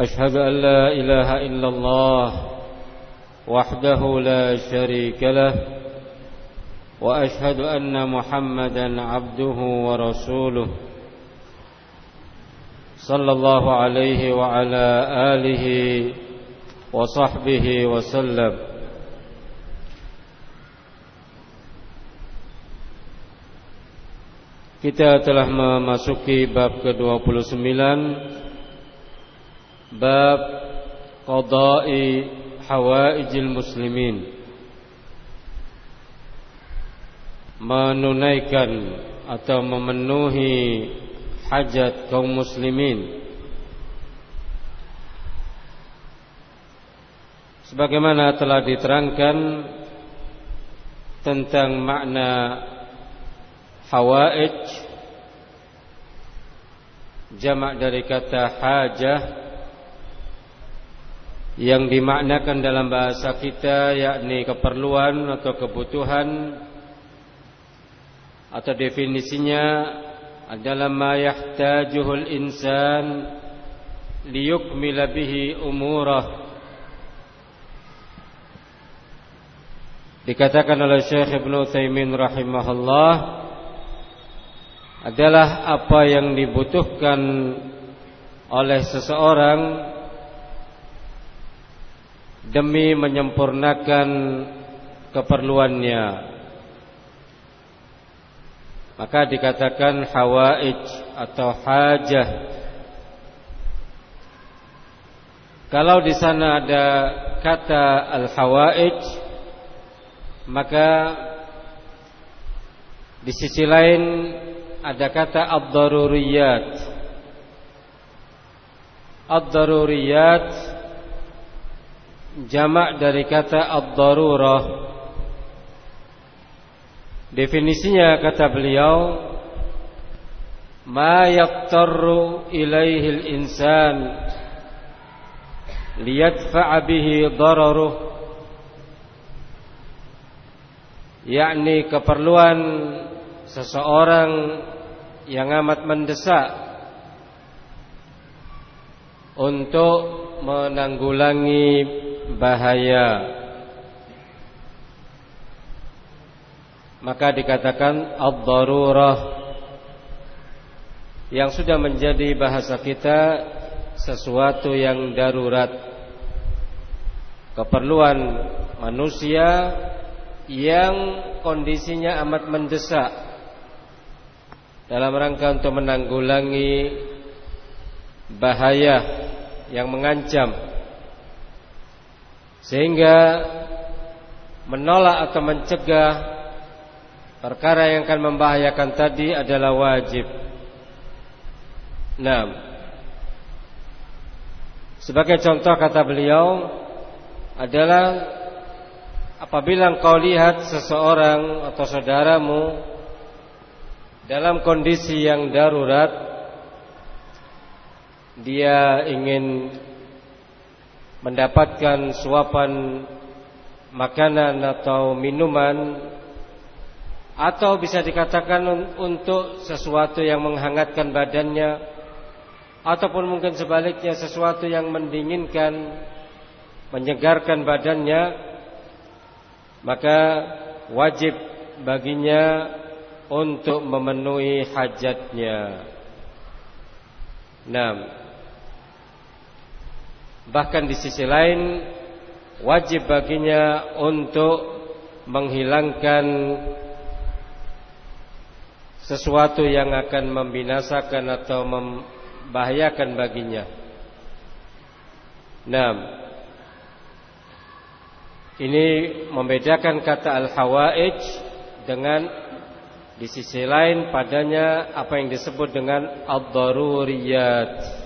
أشهد أن لا إله إلا الله وحده لا شريك له وأشهد أن محمدا عبده ورسوله. صلى الله عليه وعلى آله وصحبه وسلم. Kita telah memasuki bab ke-29. Bab Qadai Hawaijil Muslimin. Menunaikan atau memenuhi hajat kaum muslimin. Sebagaimana telah diterangkan Tentang makna Hawaij Jamak dari kata hajah Yang dimaknakan dalam bahasa kita yakni keperluan atau kebutuhan Atau definisinya adalah ma yahtajuhul insan liyukmila bihi umurah. Dikatakan oleh Syekh Ibn Utsaimin rahimahullah adalah apa yang dibutuhkan oleh seseorang demi menyempurnakan keperluannya maka dikatakan hawaij atau hajah kalau di sana ada kata al-hawaij maka di sisi lain ada kata ad-daruriyat. Ad-daruriyat jamak dari kata ad-darurah. Definisinya kata beliau ma yaqtarru ilaihi al-insan liyadfa'a bihi dararuh yakni keperluan seseorang yang amat mendesak untuk menanggulangi bahaya. Maka dikatakan ad-darurah yang sudah menjadi bahasa kita sesuatu yang darurat. Keperluan manusia yang kondisinya amat mendesak dalam rangka untuk menanggulangi bahaya yang mengancam sehingga menolak atau mencegah perkara yang akan membahayakan tadi adalah wajib. Nah, sebagai contoh kata beliau adalah apabila engkau lihat seseorang atau saudaramu dalam kondisi yang darurat dia ingin mendapatkan suapan makanan atau minuman atau bisa dikatakan untuk sesuatu yang menghangatkan badannya ataupun mungkin sebaliknya sesuatu yang mendinginkan menyegarkan badannya maka wajib baginya untuk memenuhi hajatnya. Nah, bahkan di sisi lain wajib baginya untuk menghilangkan sesuatu yang akan membinasakan atau membahayakan baginya. Nah, ini membedakan kata al-hawaij dengan di sisi lain padanya apa yang disebut dengan ad-daruriyat.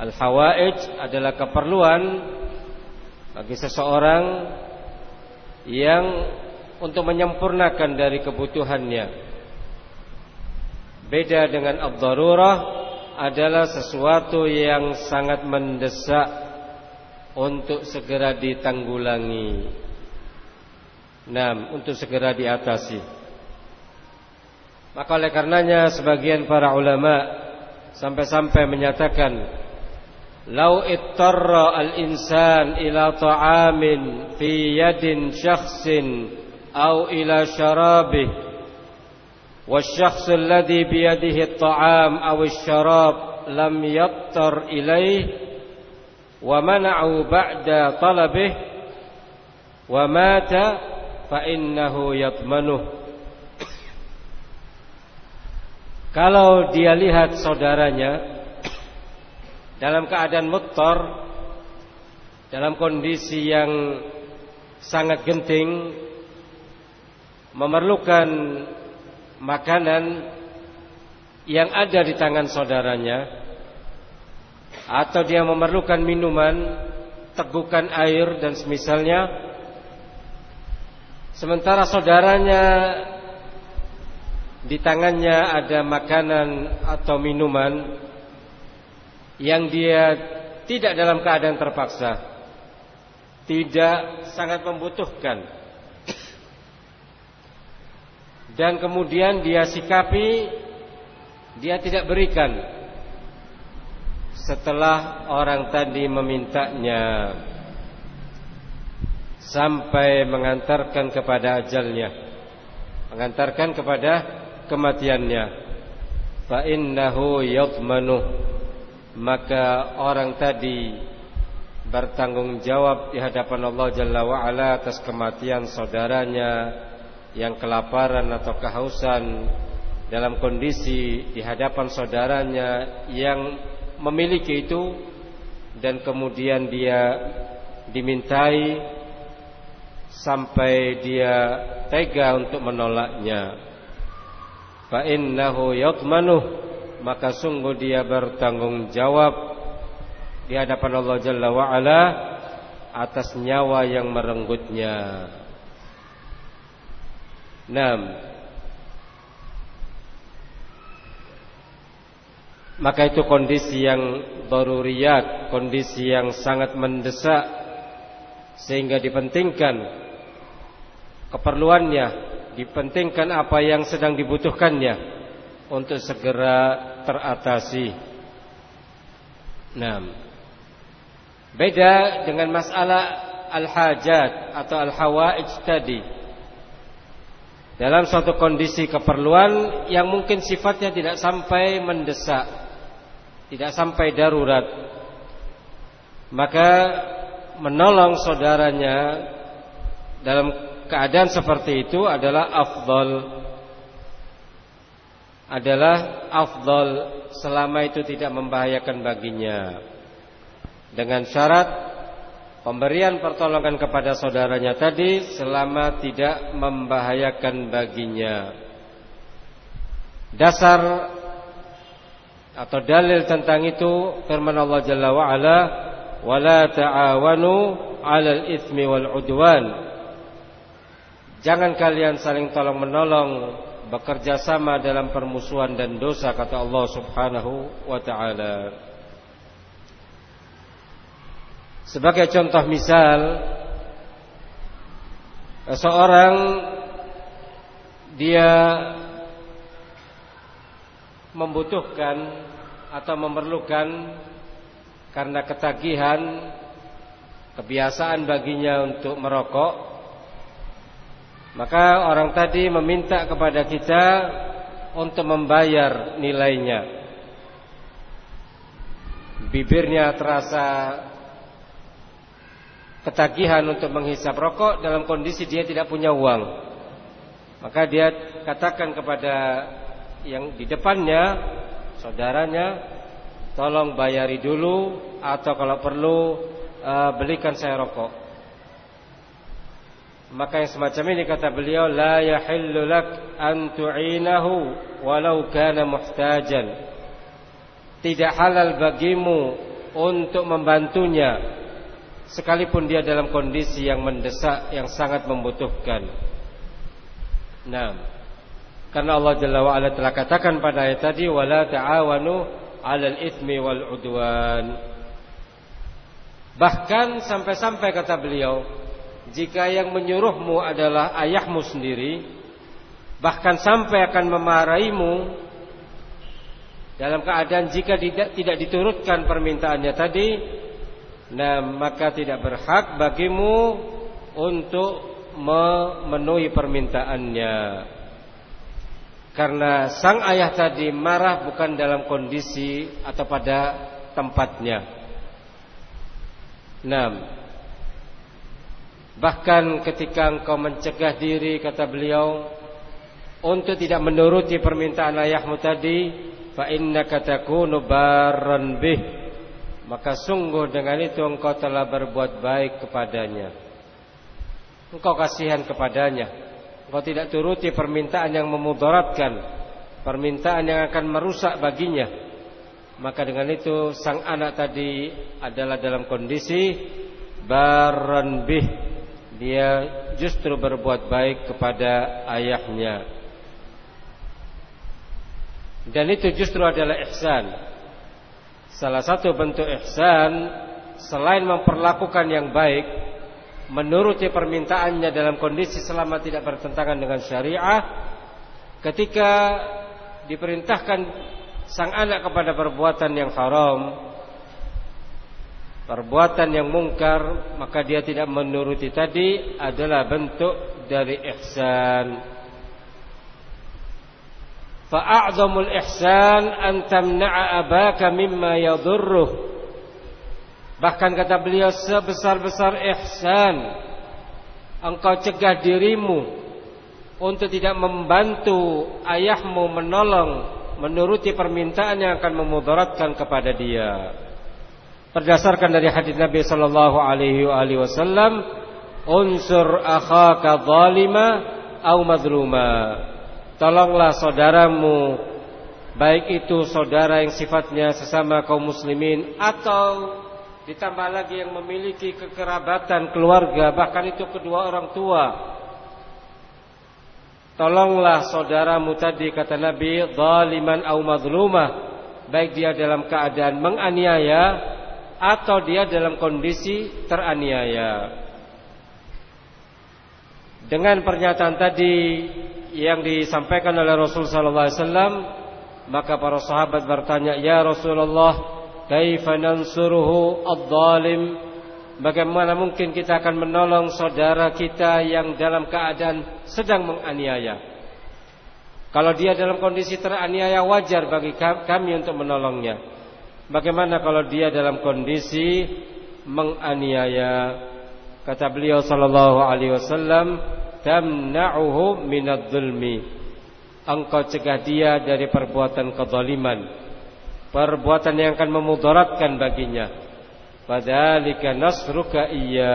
Al-hawaij adalah keperluan bagi seseorang yang untuk menyempurnakan dari kebutuhannya. Beda dengan ad-darurah adalah sesuatu yang sangat mendesak untuk segera ditanggulangi. Nah, untuk segera diatasi. Maka oleh karenanya sebagian para ulama sampai-sampai menyatakan لو اضطر الإنسان إلى طعام في يد شخص أو إلى شرابه والشخص الذي بيده الطعام أو الشراب لم يضطر إليه ومنعوا بعد طلبه ومات فإنه يضمنه. Kalau dia lihat saudaranya dalam keadaan mutor, dalam kondisi yang sangat genting, memerlukan makanan yang ada di tangan saudaranya, atau dia memerlukan minuman, tegukan air dan semisalnya, sementara saudaranya di tangannya ada makanan atau minuman yang dia tidak dalam keadaan terpaksa, tidak sangat membutuhkan, dan kemudian dia sikapi, dia tidak berikan. Setelah orang tadi memintanya sampai mengantarkan kepada ajalnya, mengantarkan kepada kematiannya. Fa innahu yadmanu maka orang tadi bertanggung jawab di hadapan Allah Jalla wa ala atas kematian saudaranya yang kelaparan atau kehausan dalam kondisi di hadapan saudaranya yang memiliki itu dan kemudian dia dimintai sampai dia tega untuk menolaknya. Fa innahu yatmanuh maka sungguh dia bertanggung jawab di hadapan Allah Jalla wa atas nyawa yang merenggutnya. Naam. Maka itu kondisi yang daruriyat, kondisi yang sangat mendesak sehingga dipentingkan keperluannya dipentingkan apa yang sedang dibutuhkannya untuk segera teratasi. Nah, beda dengan masalah al-hajat atau al-hawaij tadi. Dalam suatu kondisi keperluan yang mungkin sifatnya tidak sampai mendesak, tidak sampai darurat, maka menolong saudaranya dalam keadaan seperti itu adalah afdal adalah afdal selama itu tidak membahayakan baginya. Dengan syarat pemberian pertolongan kepada saudaranya tadi selama tidak membahayakan baginya. Dasar atau dalil tentang itu firman Allah Jalla wa ala wala ta'awanu 'alal itsmi wal 'udwan. Jangan kalian saling tolong menolong bekerja sama dalam permusuhan dan dosa kata Allah Subhanahu wa taala. Sebagai contoh misal seorang dia membutuhkan atau memerlukan karena ketagihan kebiasaan baginya untuk merokok maka orang tadi meminta kepada kita untuk membayar nilainya. Bibirnya terasa ketagihan untuk menghisap rokok dalam kondisi dia tidak punya uang. Maka dia katakan kepada yang di depannya, saudaranya, tolong bayari dulu atau kalau perlu uh, belikan saya rokok. Maka yang semacam ini kata beliau la yahillu lak an tu'inahu walau kana muhtajan. Tidak halal bagimu untuk membantunya sekalipun dia dalam kondisi yang mendesak yang sangat membutuhkan. Nah, karena Allah Jalla wa ala telah katakan pada ayat tadi wala ta'awanu 'alal itsmi wal 'udwan. Bahkan sampai-sampai kata beliau, jika yang menyuruhmu adalah ayahmu sendiri, bahkan sampai akan memarahimu dalam keadaan jika tidak, tidak diturutkan permintaannya tadi, Nah maka tidak berhak bagimu Untuk memenuhi permintaannya. Karena sang ayah tadi marah bukan dalam kondisi Atau pada tempatnya. Nah Bahkan ketika engkau mencegah diri Kata beliau Untuk tidak menuruti permintaan ayahmu tadi Fa inna takunu barran bih maka sungguh dengan itu engkau telah berbuat baik kepadanya. Engkau kasihan kepadanya. Engkau tidak turuti permintaan yang memudaratkan, permintaan yang akan merusak baginya. Maka dengan itu sang anak tadi adalah dalam kondisi baran bih. Dia justru berbuat baik kepada ayahnya. Dan itu justru adalah ihsan. Salah satu bentuk ihsan selain memperlakukan yang baik, menuruti permintaannya dalam kondisi selama tidak bertentangan dengan syariah, ketika diperintahkan sang anak kepada perbuatan yang haram, perbuatan yang mungkar, maka dia tidak menuruti tadi adalah bentuk dari ihsan. Fa'a'zamul ihsan an tamna'a abaka mimma yadurruh. Bahkan kata beliau sebesar-besar ihsan engkau cegah dirimu untuk tidak membantu ayahmu menolong menuruti permintaan yang akan memudaratkan kepada dia. Berdasarkan dari hadis Nabi sallallahu alaihi wasallam, "Unsur akhaka zalima au madluma." Tolonglah saudaramu Baik itu saudara yang sifatnya sesama kaum muslimin Atau ditambah lagi yang memiliki kekerabatan keluarga Bahkan itu kedua orang tua Tolonglah saudaramu tadi kata Nabi Zaliman au mazlumah Baik dia dalam keadaan menganiaya Atau dia dalam kondisi teraniaya. Dengan pernyataan tadi yang disampaikan oleh Rasul wasallam maka para sahabat bertanya ya Rasulullah kaifa nansuruhu adh-dhalim bagaimana mungkin kita akan menolong saudara kita yang dalam keadaan sedang menganiaya? Kalau dia dalam kondisi teraniaya wajar bagi kami untuk menolongnya bagaimana kalau dia dalam kondisi menganiaya? Kata beliau sallallahu alaihi wasallam tamna'uhu minadh dhulmi. Engkau cegah dia dari perbuatan kezaliman perbuatan yang akan memudaratkan baginya. Fadzalika nasruka iya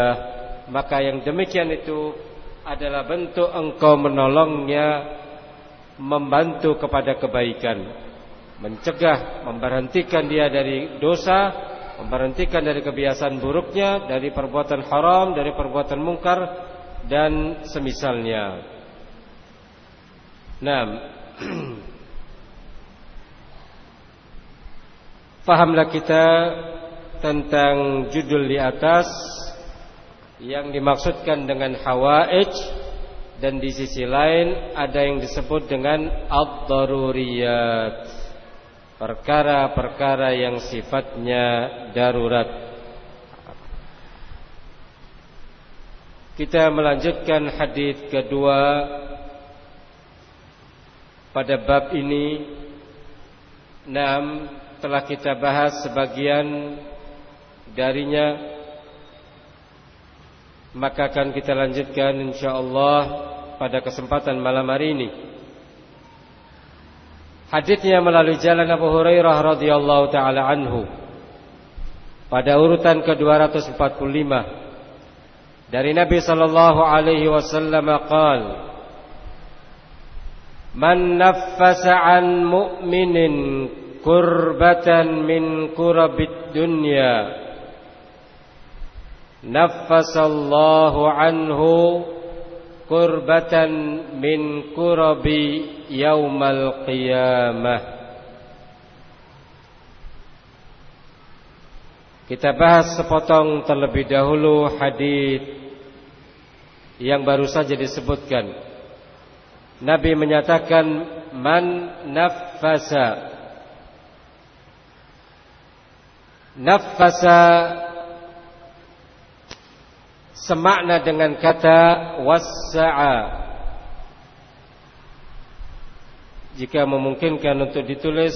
maka yang demikian itu adalah bentuk engkau menolongnya membantu kepada kebaikan mencegah memberhentikan dia dari dosa memberhentikan dari kebiasaan buruknya dari perbuatan haram dari perbuatan mungkar dan semisalnya. Nah, fahamlah kita tentang judul di atas yang dimaksudkan dengan hawaij dan di sisi lain ada yang disebut dengan ad-daruriyat perkara-perkara yang sifatnya darurat Kita melanjutkan hadis kedua pada bab ini. Enam telah kita bahas sebagian darinya. Maka akan kita lanjutkan insyaallah pada kesempatan malam hari ini. Hadisnya melalui jalan Abu Hurairah radhiyallahu taala anhu. Pada urutan ke-245 dari Nabi sallallahu alaihi wasallam qaal Man naffasa an mu'minin kurbatan min kurabid dunya naffasallahu anhu kurbatan min kurabi yaumal qiyamah Kita bahas sepotong terlebih dahulu hadis yang baru saja disebutkan. Nabi menyatakan man nafasa nafasa semakna dengan kata wassa'a. Jika memungkinkan untuk ditulis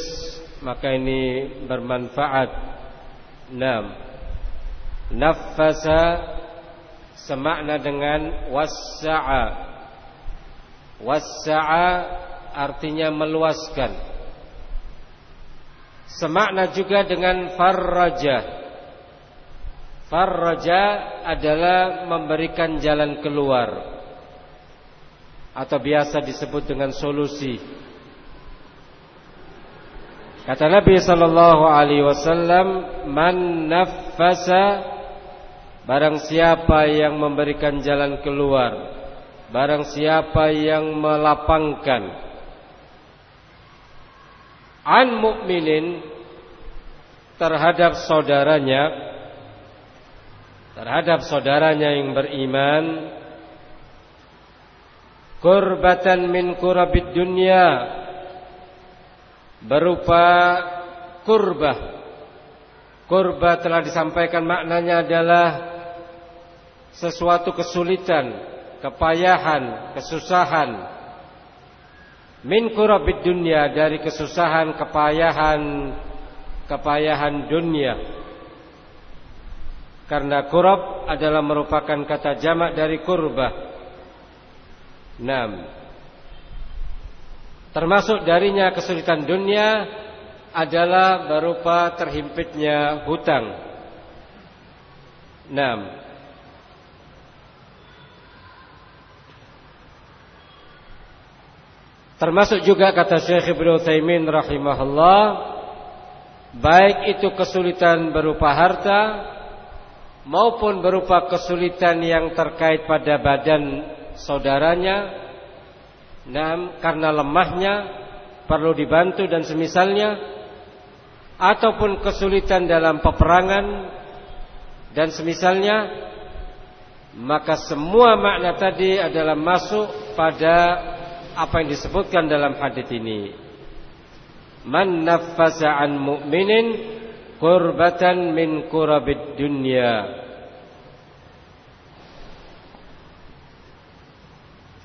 maka ini bermanfaat. Enam nafasa semakna dengan wassa'a. Wassa'a artinya meluaskan. Semakna juga dengan farraja Farraja adalah memberikan jalan keluar atau biasa disebut dengan solusi. Kata Nabi sallallahu alaihi wasallam, "Man naffasa barang siapa yang memberikan jalan keluar, barang siapa yang melapangkan an mukminin terhadap saudaranya terhadap saudaranya yang beriman. Kurbatan min kurabid dunia berupa kurbah kurbah telah disampaikan maknanya adalah sesuatu kesulitan kepayahan kesusahan. Min kurabid dunia dari kesusahan kepayahan kepayahan dunia karena kurab adalah merupakan kata jamak dari kurbah. Enam. Termasuk darinya kesulitan dunia adalah berupa terhimpitnya hutang. Enam. Termasuk juga kata Syekh Ibnu Taimin rahimahullah baik itu kesulitan berupa harta maupun berupa kesulitan yang terkait pada badan saudaranya nah, karena lemahnya perlu dibantu dan semisalnya ataupun kesulitan dalam peperangan dan semisalnya maka semua makna tadi adalah masuk pada apa yang disebutkan dalam hadis ini. Man naffasa mu'minin kurbatan min kurabid dunya.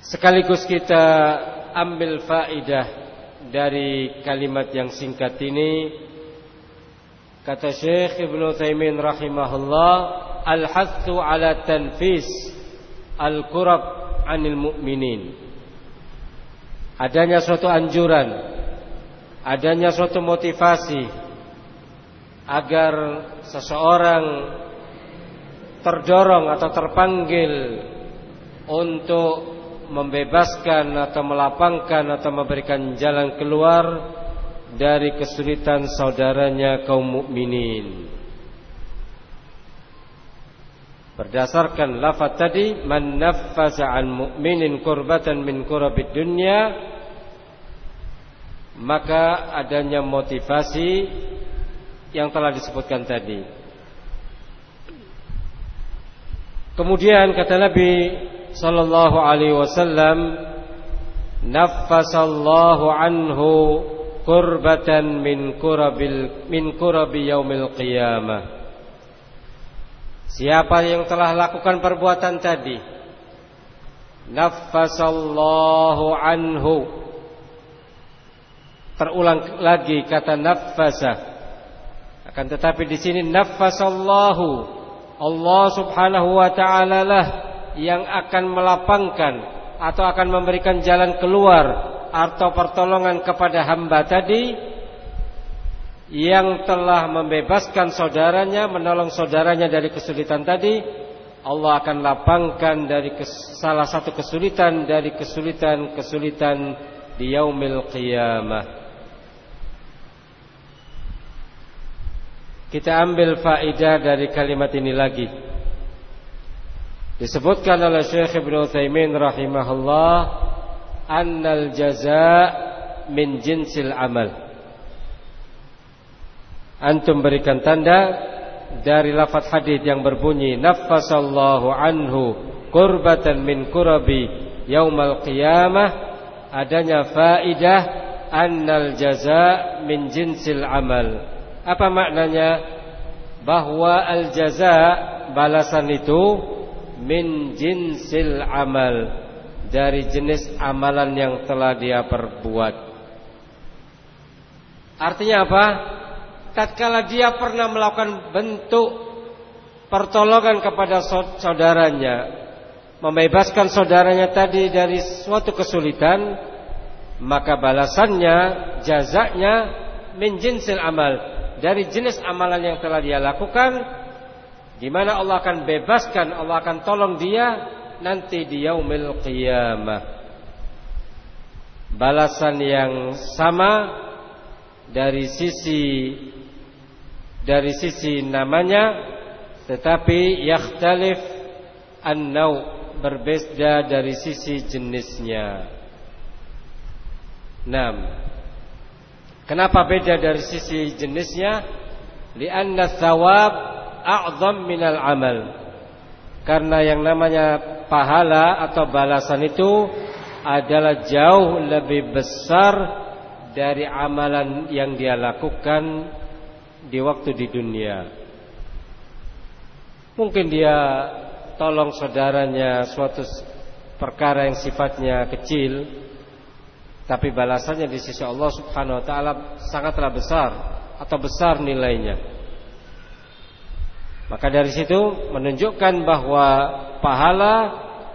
Sekaligus kita ambil faidah dari kalimat yang singkat ini. Kata Syekh Ibnu Taimin rahimahullah al-hathu ala tanfis al-kurab anil mu'minin. Adanya suatu anjuran adanya suatu motivasi agar seseorang terdorong atau terpanggil untuk membebaskan atau melapangkan atau memberikan jalan keluar dari kesulitan saudaranya kaum mukminin. Berdasarkan lafaz tadi man naffasa an mu'minin kurbatan min kurabid dunya maka adanya motivasi yang telah disebutkan tadi. Kemudian kata Nabi sallallahu alaihi wasallam, "Naffasallahu anhu kurbatan min kurabil min kurabi yaumil qiyamah." Siapa yang telah lakukan perbuatan tadi, naffasallahu anhu. Terulang lagi kata naffasa akan tetapi di sini nafasallahu Allah Subhanahu wa taala lah yang akan melapangkan atau akan memberikan jalan keluar atau pertolongan kepada hamba tadi yang telah membebaskan saudaranya, menolong saudaranya dari kesulitan tadi, Allah akan lapangkan dari salah satu kesulitan dari kesulitan-kesulitan di yaumil qiyamah. Kita ambil faidah dari kalimat ini lagi. Disebutkan oleh Syekh Ibn Uthaymin rahimahullah annal jaza min jinsil amal. Antum berikan tanda dari lafaz hadis yang berbunyi nafasallahu anhu qurbatan min kurabi yaumal qiyamah adanya faidah annal jaza min jinsil amal. Apa maknanya? Bahwa al jaza balasan itu min jinsil amal dari jenis amalan yang telah dia perbuat. Artinya apa? Tatkala dia pernah melakukan bentuk pertolongan kepada saudaranya, membebaskan saudaranya tadi dari suatu kesulitan, maka balasannya, jazaknya min jinsil amal dari jenis amalan yang telah dia lakukan di mana Allah akan bebaskan, Allah akan tolong dia nanti di yaumil qiyamah. Balasan yang sama dari sisi dari sisi namanya tetapi yakhtalif an-nau berbeda dari sisi jenisnya. 6. Kenapa beda dari sisi jenisnya? Lianna thawab a'zam minal amal. Karena yang namanya pahala atau balasan itu adalah jauh lebih besar dari amalan yang dia lakukan di waktu di dunia. Mungkin dia tolong saudaranya suatu perkara yang sifatnya kecil tapi balasannya di sisi Allah Subhanahu wa taala sangatlah besar atau besar nilainya. Maka dari situ menunjukkan bahwa pahala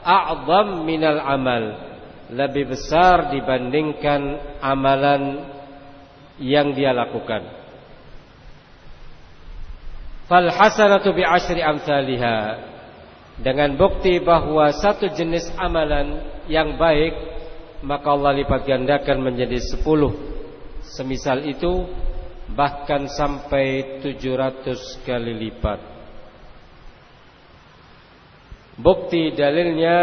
a'zam minal amal lebih besar dibandingkan amalan yang dia lakukan. Fal hasanatu bi asyri. Dengan bukti bahwa satu jenis amalan yang baik maka Allah lipat gandakan menjadi sepuluh. Semisal itu bahkan sampai tujuh ratus kali lipat. Bukti dalilnya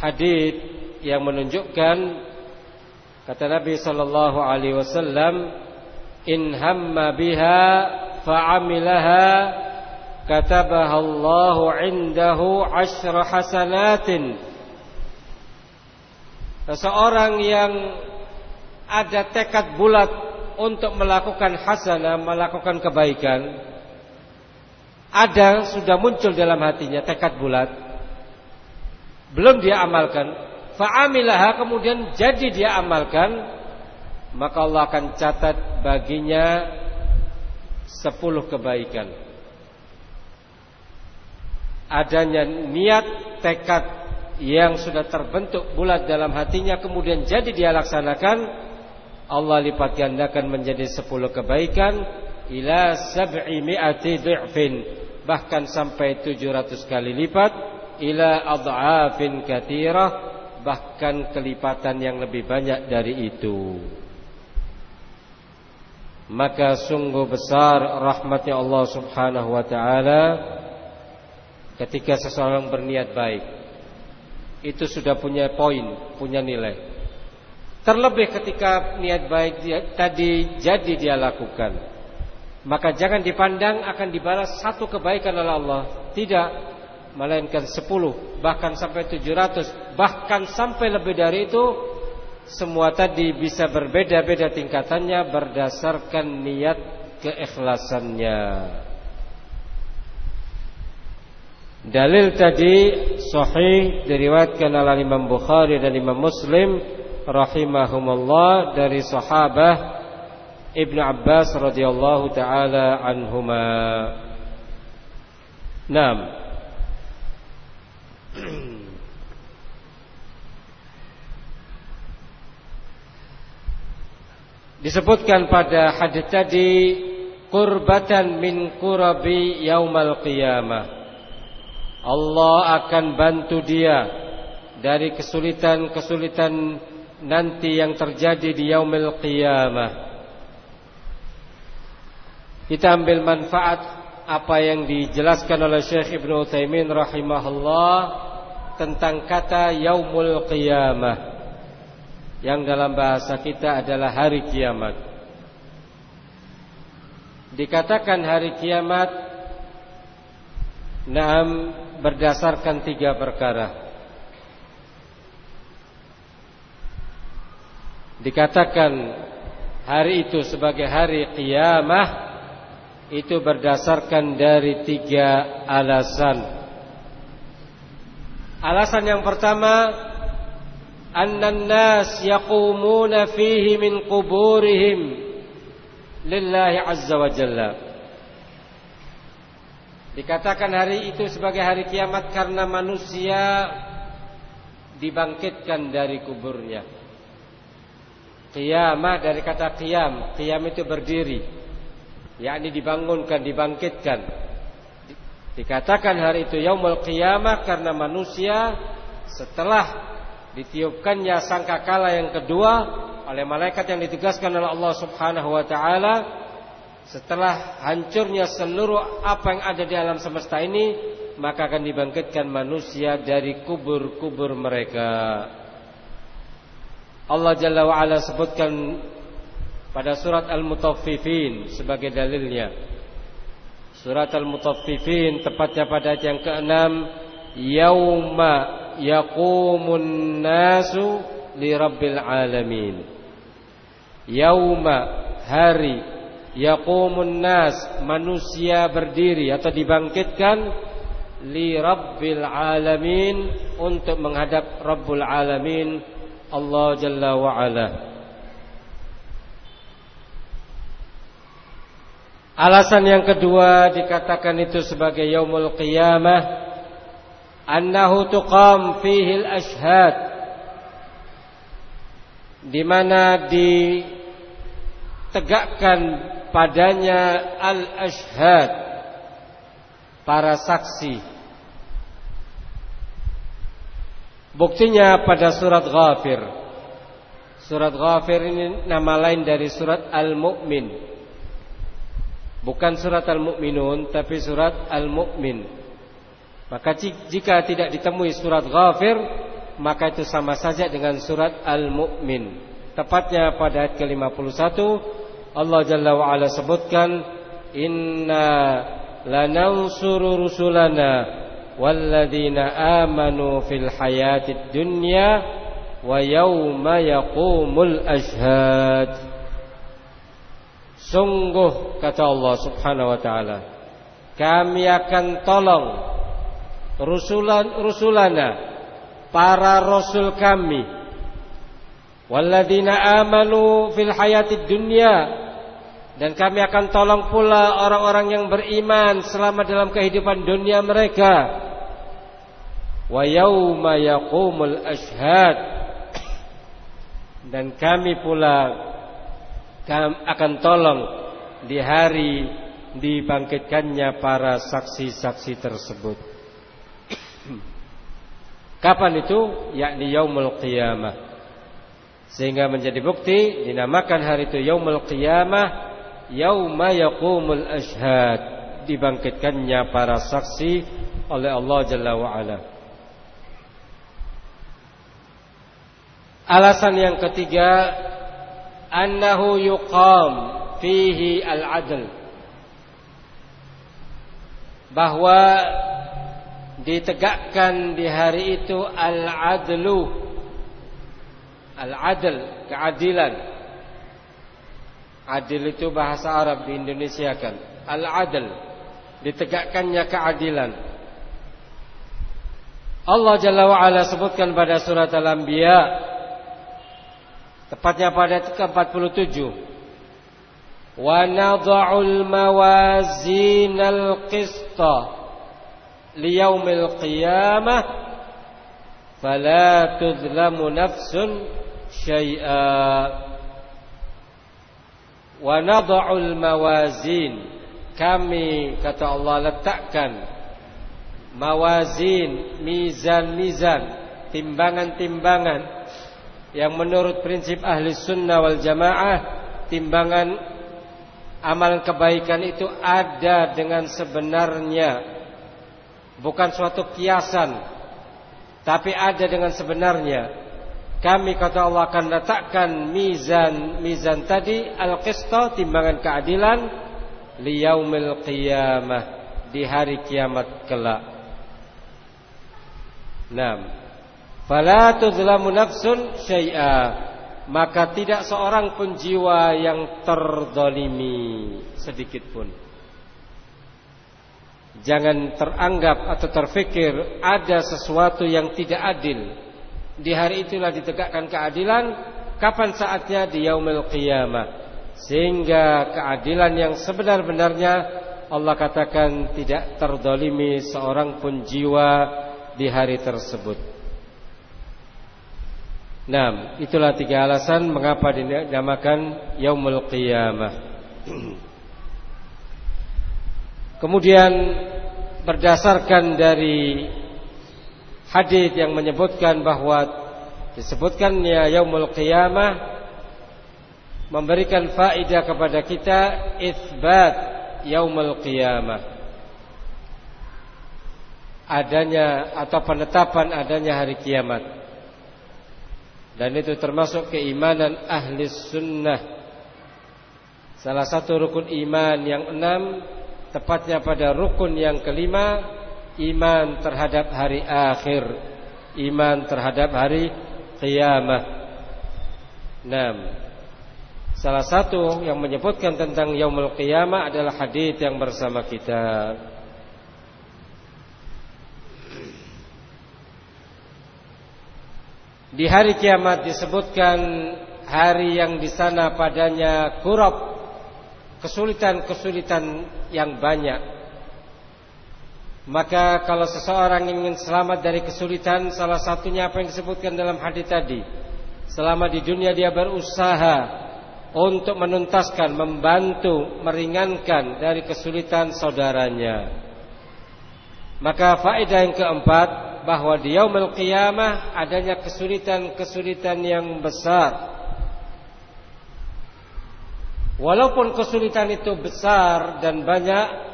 hadis yang menunjukkan kata Nabi sallallahu alaihi wasallam in hamma biha fa'amilaha katabaha Allahu indahu asyra hasanatin Seseorang yang ada tekad bulat untuk melakukan hasanah, melakukan kebaikan, ada sudah muncul dalam hatinya tekad bulat. Belum dia amalkan. Fa'amilaha kemudian jadi dia amalkan. Maka Allah akan catat baginya sepuluh kebaikan. Adanya niat tekad yang sudah terbentuk bulat dalam hatinya kemudian jadi dia laksanakan Allah lipat gandakan menjadi sepuluh kebaikan ila sab'i mi'ati du'fin bahkan sampai 700 kali lipat ila adhafin katirah bahkan kelipatan yang lebih banyak dari itu. Maka sungguh besar rahmatnya Allah Subhanahu wa taala ketika seseorang berniat baik itu sudah punya poin, punya nilai. Terlebih ketika niat baik dia, tadi jadi dia lakukan maka jangan dipandang akan dibalas satu kebaikan oleh Allah. Tidak, melainkan sepuluh, bahkan sampai tujuh ratus, bahkan sampai lebih dari itu. Semua tadi bisa berbeda-beda tingkatannya berdasarkan niat keikhlasannya. Dalil tadi sahih diriwayatkan oleh Imam Bukhari dan Imam Muslim rahimahumullah dari sahabat Ibnu Abbas radhiyallahu taala anhuma. Naam. Disebutkan pada hadis tadi kurbatan min kurabi yaumal qiyamah. Allah akan bantu dia dari kesulitan-kesulitan nanti yang terjadi di yaumil qiyamah. kita ambil manfaat apa yang dijelaskan oleh Syekh Ibnu Utsaimin rahimahullah tentang kata yaumul qiyamah yang dalam bahasa kita adalah hari kiamat. Dikatakan hari kiamat Naam berdasarkan tiga perkara. Dikatakan hari itu sebagai hari kiamah itu berdasarkan dari tiga alasan. Alasan yang pertama, annan nas yaqumuna fihi min quburihim lillahi azza wa jalla. Dikatakan hari itu sebagai hari kiamat karena manusia dibangkitkan dari kuburnya. Kiamat dari kata kiam, kiam itu berdiri. yakni dibangunkan, dibangkitkan. Dikatakan hari itu yaumul qiyamah karena manusia setelah ditiupkannya sangkakala yang kedua oleh malaikat yang ditugaskan oleh Allah Subhanahu wa taala setelah hancurnya seluruh apa yang ada di alam semesta ini, maka akan dibangkitkan manusia dari kubur-kubur mereka. Allah Jalla wa'ala sebutkan pada surat Al-Mutaffifin sebagai dalilnya. Surat Al-Mutaffifin tepatnya pada ayat yang ke-6, "Yauma yaqumun nasu li rabbil alamin." Yauma hari yaqumun nas manusia berdiri atau dibangkitkan li rabbil alamin untuk menghadap rabbul alamin Allah jalla wa ala. Alasan yang kedua dikatakan itu sebagai yaumul qiyamah annahu tuqam fihi al-ashhad di mana ditegakkan padanya al-ashhad para saksi. Buktinya pada surat Ghafir. Surat Ghafir ini nama lain dari surat Al-Mu'min. Bukan surat Al-Mu'minun tapi surat Al-Mu'min. Maka jika tidak ditemui surat Ghafir maka itu sama saja dengan surat Al-Mu'min tepatnya pada ayat ke-51 Allah Jalla wa Ala sebutkan inna lanansuru rusulana walladzina amanu fil hayatid dunya wa yauma yaqumul ashhad. Sungguh kata Allah Subhanahu wa taala kami akan tolong rusulan rusulana para rasul kami walladzina amanu fil hayatid dunya dan kami akan tolong pula orang-orang yang beriman selama dalam kehidupan dunia mereka. Wa yauma yaqumul ashhad. Dan kami pula akan tolong di hari dibangkitkannya para saksi-saksi tersebut. Kapan itu? Yakni yaumul qiyamah. Sehingga menjadi bukti dinamakan hari itu yaumul qiyamah yauma yaqumul ashhad. Dibangkitkannya para saksi oleh Allah Jalla wa ala. Alasan yang ketiga annahu yuqam fihi al-adl. Bahwa ditegakkan di hari itu al-adlu al-adl keadilan Adil itu bahasa Arab di Indonesia kan. Al-adl. Ditegakkannya keadilan. Allah Jalla wa'ala sebutkan pada surat Al-Anbiya. Tepatnya pada ke-47. Wa nadha'ul mawazinal qista liyaumil qiyamah fala tudlamu nafsun syai'a. Wa nadha'ul mawazin. Kami kata Allah letakkan mawazin mizan-mizan timbangan-timbangan yang menurut prinsip ahli sunnah wal jamaah timbangan Amalan kebaikan itu ada dengan sebenarnya. Bukan suatu kiasan Tapi ada dengan sebenarnya kami kata Allah akan letakkan mizan mizan tadi al-qista timbangan keadilan liyaumil qiyamah di hari kiamat kelak. Naam. Fala tuzlamu nafsun syai'a. Maka tidak seorang pun jiwa yang terdolimi sedikit pun. Jangan teranggap atau terfikir ada sesuatu yang tidak adil di hari itulah ditegakkan keadilan kapan saatnya? Di yaumil qiyamah. Sehingga keadilan yang sebenar-benarnya Allah katakan tidak terdolimi seorang pun jiwa di hari tersebut. Nah, itulah tiga alasan mengapa dinamakan Yaumul Qiyamah. Kemudian berdasarkan dari hadis yang menyebutkan bahwa disebutkannya yaumul qiyamah memberikan faedah kepada kita isbat yaumul qiyamah. Adanya atau penetapan adanya hari kiamat. Dan itu termasuk keimanan ahli sunnah. Salah satu rukun iman yang enam tepatnya pada rukun yang kelima iman terhadap hari akhir, iman terhadap hari kiamat. Nah, salah satu yang menyebutkan tentang yaumul qiyamah adalah hadis yang bersama kita. Di hari kiamat disebutkan hari yang di sana padanya kurab kesulitan-kesulitan yang banyak maka kalau seseorang ingin selamat dari kesulitan Salah satunya apa yang disebutkan dalam hadis tadi. Selama di dunia dia berusaha Untuk menuntaskan, membantu, meringankan Dari kesulitan saudaranya. Maka faedah yang keempat Bahwa di yaumil qiyamah Adanya kesulitan-kesulitan yang besar. Walaupun kesulitan itu besar dan banyak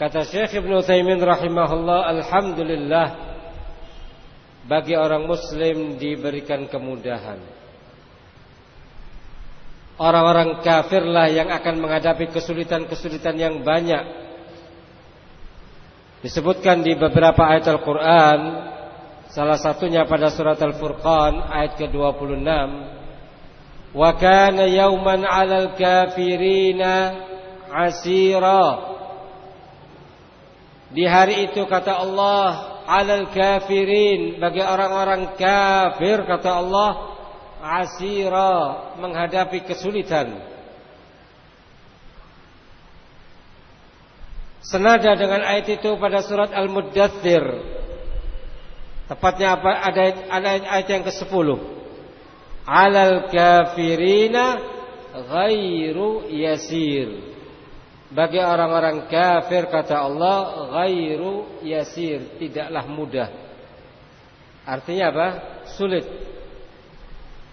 Kata Syekh Ibn Taimin rahimahullah Alhamdulillah Bagi orang muslim diberikan kemudahan. Orang-orang kafirlah yang akan menghadapi kesulitan-kesulitan yang banyak. Disebutkan di beberapa ayat Al-Quran Salah satunya pada surat Al-Furqan ayat ke-26 Wa kana yawman 'alal kafirina asira di hari itu kata Allah alal kafirin bagi orang-orang kafir kata Allah asira menghadapi kesulitan. Senada dengan ayat itu pada surat Al-Muddathir. Tepatnya apa? Ada ayat, ayat yang ke-10. Alal kafirina ghairu yasir. Bagi orang-orang kafir kata Allah Ghairu yasir. Tidaklah mudah. Artinya apa? Sulit.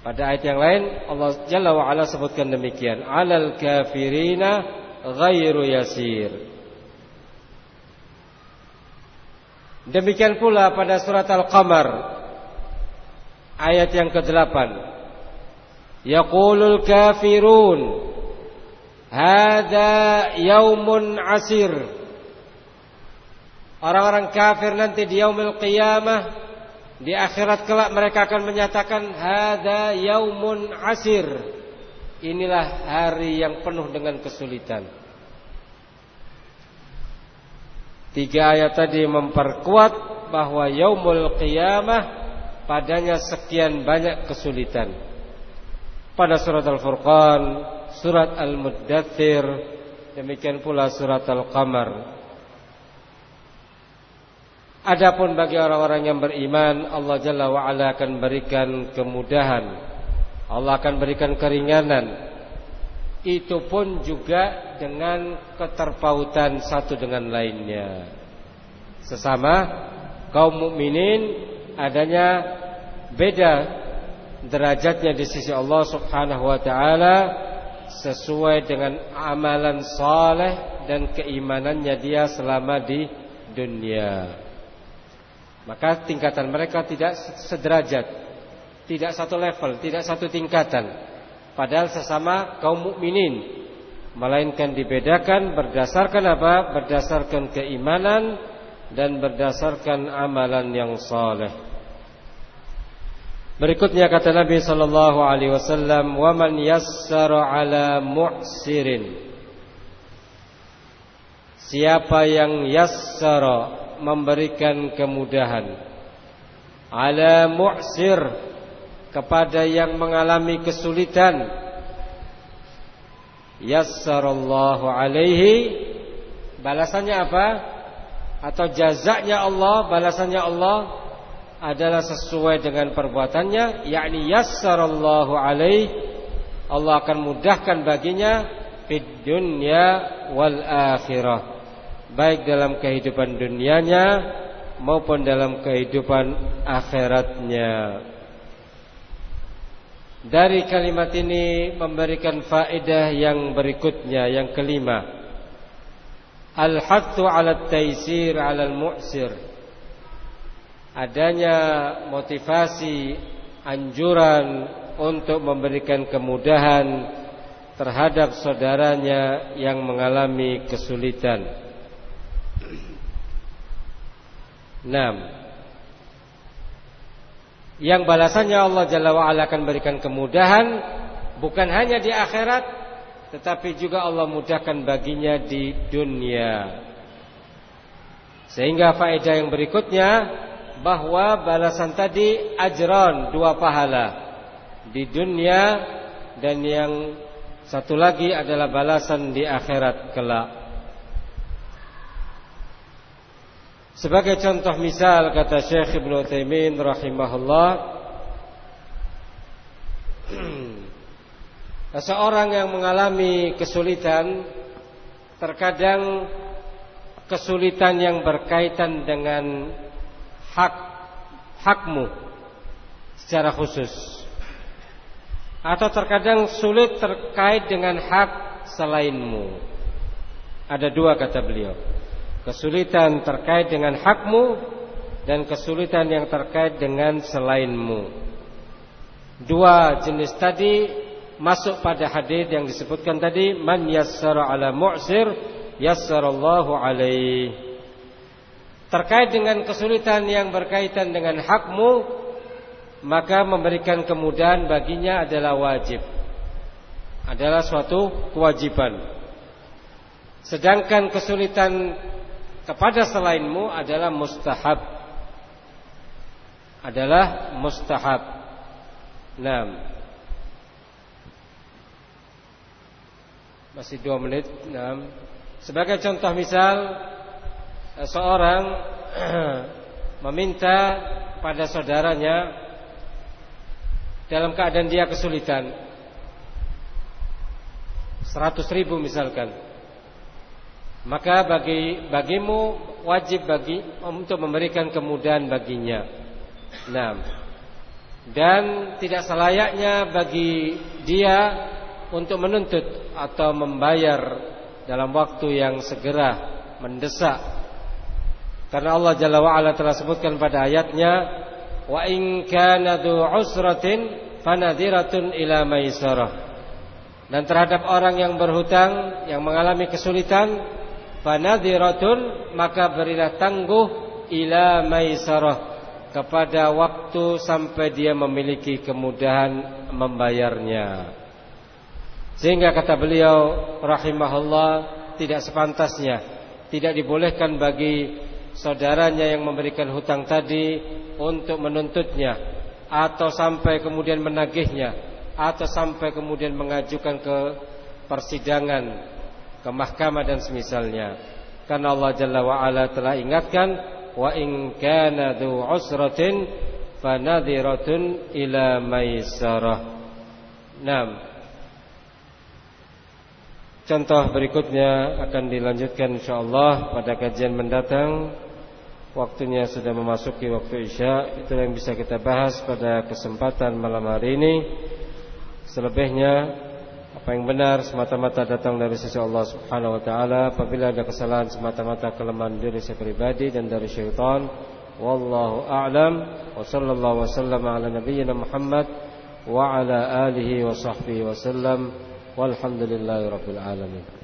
Pada ayat yang lain Allah Jalla wa'ala sebutkan demikian Alal kafirina Ghairu yasir. Demikian pula pada surat Al-Qamar Ayat yang ke-8 Yaqulul kafirun Hada yaumun asir. Orang-orang kafir nanti di yaumil qiyamah di akhirat kelak mereka akan menyatakan hada yaumun asir. Inilah hari yang penuh dengan kesulitan. Tiga ayat tadi memperkuat bahwa yaumul qiyamah padanya sekian banyak kesulitan. Pada surat Al-Furqan surat Al-Muddathir demikian pula surat Al-Qamar. Adapun bagi orang-orang yang beriman Allah Jalla wa ala akan berikan kemudahan. Allah akan berikan keringanan. Itu pun juga dengan keterpautan satu dengan lainnya. Sesama kaum mukminin adanya beda derajatnya di sisi Allah Subhanahu wa taala sesuai dengan amalan saleh dan keimanannya dia selama di dunia. Maka tingkatan mereka tidak sederajat, tidak satu level, tidak satu tingkatan. Padahal sesama kaum mukminin, melainkan dibedakan berdasarkan apa? Berdasarkan keimanan dan berdasarkan amalan yang saleh. Berikutnya kata Nabi sallallahu alaihi wasallam, "Wa man yassara 'ala mu'sirin" Siapa yang yassara memberikan kemudahan. Ala mu'sir kepada yang mengalami kesulitan. Yassarallahu alaihi balasannya apa? Atau jazaknya Allah balasannya Allah adalah sesuai dengan perbuatannya yakni yassarallahu alaihi Allah akan mudahkan baginya fid dunya wal akhirah baik dalam kehidupan dunianya maupun dalam kehidupan akhiratnya dari kalimat ini memberikan faedah yang berikutnya yang kelima. Al-hattu 'ala taysir 'ala al-mu'sir. Adanya motivasi anjuran untuk memberikan kemudahan terhadap saudaranya yang mengalami kesulitan. 6 yang balasannya Allah Jalla wa'ala akan berikan kemudahan bukan hanya di akhirat tetapi juga Allah mudahkan baginya di dunia. Sehingga faedah yang berikutnya bahwa balasan tadi ajran dua pahala di dunia dan yang satu lagi adalah balasan di akhirat kelak. Sebagai contoh misal kata Syekh Ibn Utsaimin rahimahullah Seseorang yang mengalami kesulitan Terkadang kesulitan yang berkaitan dengan hak hakmu secara khusus atau terkadang sulit terkait dengan hak selainmu. Ada dua kata beliau kesulitan terkait dengan hakmu dan kesulitan yang terkait dengan selainmu. Dua jenis tadi masuk pada hadis yang disebutkan tadi man yassara ala mu'sir yassarallahu alaih. Terkait dengan kesulitan yang berkaitan dengan hakmu maka memberikan kemudahan baginya adalah wajib. Adalah suatu kewajiban. Sedangkan kesulitan kepada selainmu adalah mustahab adalah mustahab. Nah, masih dua menit. Nah, sebagai contoh misal, seorang meminta pada saudaranya dalam keadaan dia kesulitan, seratus ribu misalkan, maka bagi bagimu wajib bagi untuk memberikan kemudahan baginya. Nah, dan tidak selayaknya bagi dia untuk menuntut atau membayar dalam waktu yang segera mendesak. Karena Allah Jalla wa ala telah sebutkan pada ayatnya, "Wa in kana usratin fanadhiratun ila maisarah." Dan terhadap orang yang berhutang yang mengalami kesulitan fanadhiratun maka berilah tangguh ila maisarah kepada waktu sampai dia memiliki kemudahan membayarnya. Sehingga kata beliau rahimahullah tidak sepantasnya tidak dibolehkan bagi saudaranya yang memberikan hutang tadi untuk menuntutnya atau sampai kemudian menagihnya atau sampai kemudian mengajukan ke persidangan ke mahkamah dan semisalnya. Karena Allah Jalla wa ala telah ingatkan wa in kana dzu usratin fanadhiratun ila maisarah. Naam. Contoh berikutnya akan dilanjutkan insyaallah pada kajian mendatang. Waktunya sudah memasuki waktu Isya. Itu yang bisa kita bahas pada kesempatan malam hari ini. Selebihnya Apa yang benar semata-mata datang dari sisi Allah Subhanahu wa taala. Apabila ada kesalahan semata-mata kelemahan diri saya pribadi dan dari syaitan. Wallahu a'lam. Wa sallallahu wasallam ala nabiyyina Muhammad wa ala alihi wa sahbihi wasallam. Walhamdulillahi rabbil alamin.